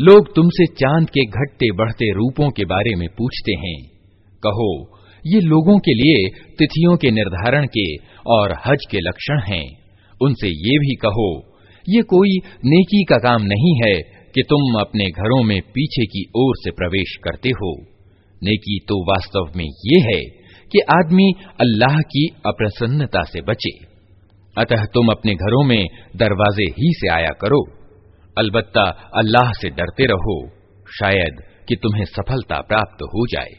लोग तुमसे चाँद के घटते बढ़ते रूपों के बारे में पूछते हैं। कहो, ये लोगों के लिए तिथियों के निर्धारण के और हज के लक्षण हैं। उनसे ये भी कहो, ये कोई नेकी का काम नहीं है कि तुम अपने घरों में पीछे की ओर से प्रवेश करते हो। नेकी तो वास्तव में ये है कि आदमी अल्लाह की अप्रसन्नता से बचे। अतः तुम अपने घरों में दरवाजे ही से आया करो। अलबत्ता अल्लाह से डरते रहो शायद कि तुम्हें सफलता प्राप्त हो जाए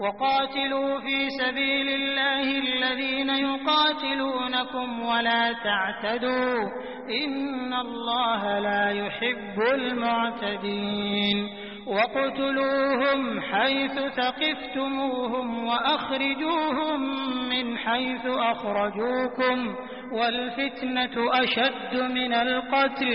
वक़ातिलू फी सबीलिल्लाहिल्लज़ीना युक़ातिलूनकुम वला तअतदू इन्नल्लाहा ला युहिब्बुल मुअतदीन वक़्तुलूहुम हैथु तक़िफ्तुमूहुम वअख़रिजूहुम मिन हैथु अख़रजूकुम वल फित्नतु अशद्दु मिनल क़त्ल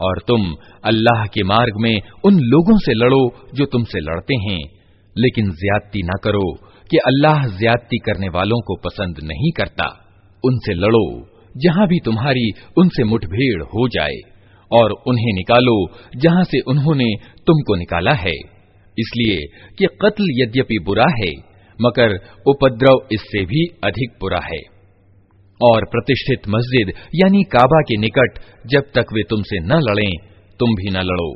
और तुम अल्लाह के मार्ग में उन लोगों से लड़ो जो तुमसे लड़ते हैं लेकिन ज्यादती न करो कि अल्लाह ज्यादती करने वालों को पसंद नहीं करता उनसे लड़ो जहाँ भी तुम्हारी उनसे मुठभेड़ हो जाए, और उन्हें निकालो जहाँ से उन्होंने तुमको निकाला है। इसलिए कि कत्ल यद्यपि बुरा है, मगर उपद्रव इससे भी अधिक बुरा है। और प्रतिष्ठित मस्जिद, यानी काबा के निकट, जब तक वे तुमसे न लड़ें, तुम भी न लड़ो।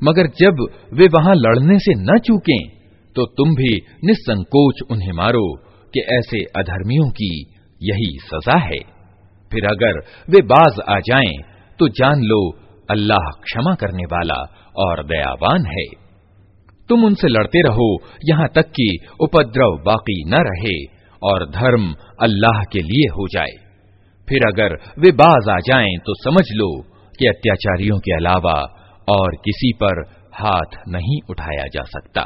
मगर जब वे वहाँ लड़ने से न चूकें तो तुम भी निसंकोच उन्हें मारो कि ऐसे अधर्मियों की यही सजा है। फिर अगर वे बाज आ जाएं तो जान लो अल्लाह क्षमा करने वाला और दयावान है तुम उनसे लड़ते रहो यहाँ तक कि उपद्रव बाकी न रहे और धर्म अल्लाह के लिए हो जाए फिर अगर वे बाज आ जाएं तो समझ लो कि अत्याचारियों के अलावा और किसी पर हाथ नहीं उठाया जा सकता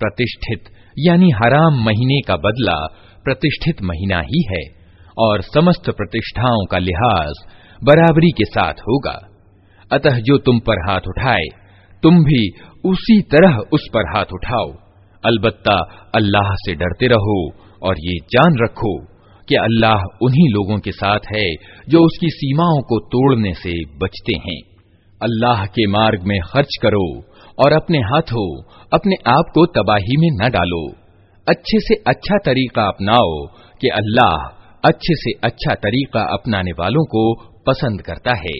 प्रतिष्ठित, यानी हराम महीने का बदला प्रतिष्ठित महीना ही है, और समस्त प्रतिष्ठाओं का लिहाज बराबरी के साथ होगा। अतः जो तुम पर हाथ उठाए, तुम भी उसी तरह उस पर हाथ उठाओ। अलबत्ता अल्लाह से डरते रहो और ये जान रखो कि अल्लाह उन्हीं लोगों के साथ है जो उसकी सीमाओं को तोड़ने से बचते हैं। अल्लाह के मार्ग में खर्च करो और अपने हाथों अपने आप को तबाही में न डालो अच्छे से अच्छा तरीका अपनाओ कि अल्लाह अच्छे से अच्छा तरीका अपनाने वालों को पसंद करता है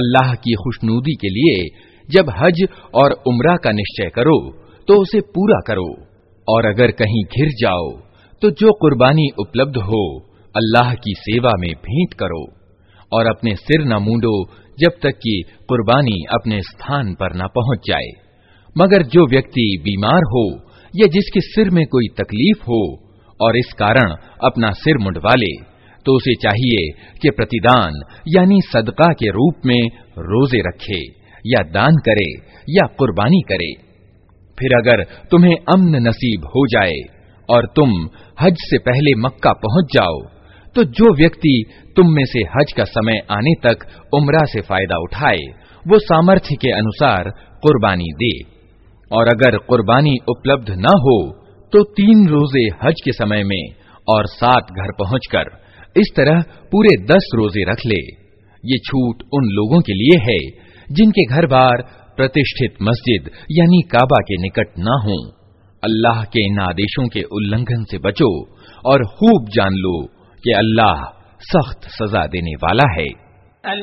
अल्लाह की खुशनूदी के लिए जब हज और उम्रा का निश्चय करो तो उसे पूरा करो और अगर कहीं घिर जाओ तो जो कुर्बानी उपलब्ध हो अल्लाह की सेवा में भेंट करो और अपने सिर न मूंडो जब तक कि कुर्बानी अपने स्थान पर न पहुँच जाए। मगर जो व्यक्ति बीमार हो या जिसके सिर में कोई तकलीफ़ हो और इस कारण अपना सिर मुंडवा ले तो उसे चाहिए कि प्रतिदान यानी सदका के रूप में रोज़े रखे या दान करे या कुर्बानी करे। फिर अगर तुम्हें अम्न नसीब हो जाए और तुम हज से पहले मक्का पहुँच जाओ तो जो व्यक्ति तुम में से हज का समय आने तक उम्रा से फ़ायदा उठाए, वो सामर्थ्य के अनुसार कुर्बानी दे। और अगर कुर्बानी उपलब्ध न हो तो तीन रोज़े हज के समय में और सात घर पहुंचकर इस तरह पूरे दस रोज़े रख ले। ये छूट उन लोगों के लिए है, जिनके घर बार प्रतिष्ठित मस्जिद यानी काबा के निकट न हो। अल्लाह के इन आदेशों के उल्लंघन से बचो और खूब जान लो कि अल्लाह सख्त सजा देने वाला है अल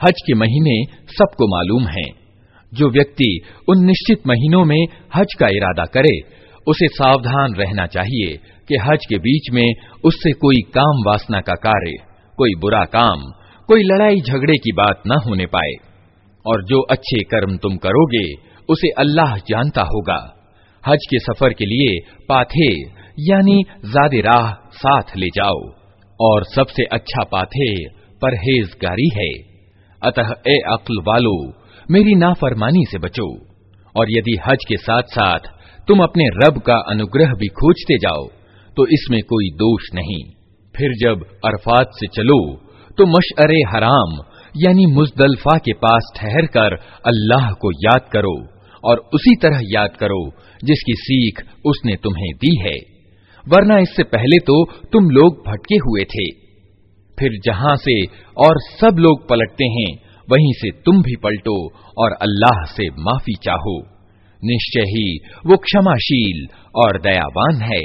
हज के महीने सबको मालूम हैं जो व्यक्ति उन निश्चित महीनों में हज का इरादा करे उसे सावधान रहना चाहिए कि हज के बीच में उससे कोई काम वासना का कार्य, कोई बुरा काम, कोई लड़ाई झगड़े की बात न होने पाए। और जो अच्छे कर्म तुम करोगे, उसे अल्लाह जानता होगा। हज के सफ़र के लिए पाथे, यानी ज़्यादा राह साथ ले जाओ। और सबसे अच्छा पाथे परहेजगारी है। अतः, ए अक्ल वालो, मेरी नाफरमानी से बचो। और यदि हज के साथ साथ तुम अपने रब का अनुग्रह भी खोजते जाओ तो इसमें कोई दोष नहीं। फिर जब अरफात से चलो तो मशअरे हराम, यानी मुजदलफा के पास ठहर कर अल्लाह को याद करो, और उसी तरह याद करो, जिसकी सीख उसने तुम्हें दी है। वरना इससे पहले तो तुम लोग भटके हुए थे। फिर जहाँ से और सब लोग पलटते हैं, वहीं से तुम भी पलटो, और अल्लाह से माफ़ी चाहो। निश्चय ही वो क्षमाशील और दयावान है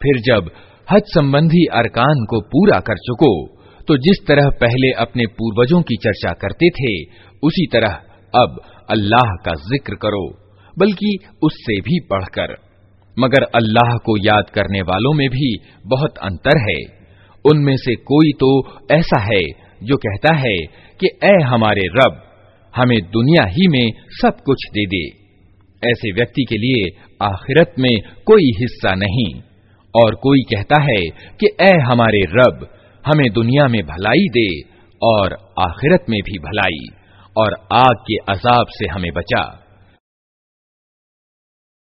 फिर जब हज संबंधी अरकान को पूरा कर चुको तो जिस तरह पहले अपने पूर्वजों की चर्चा करते थे उसी तरह अब अल्लाह का जिक्र करो बल्कि उससे भी बढ़कर मगर अल्लाह को याद करने वालों में भी बहुत अंतर है। उनमें से कोई तो ऐसा है जो कहता है कि, ए हमारे रब, हमें दुनिया ही में सब कुछ दे दे। ऐसे व्यक्ति के लिए आखिरत में कोई हिस्सा नहीं। और कोई कहता है कि, ए हमारे रब, हमें दुनिया में भलाई दे और आखिरत में भी भलाई, और आग के अजाब से हमें बचा।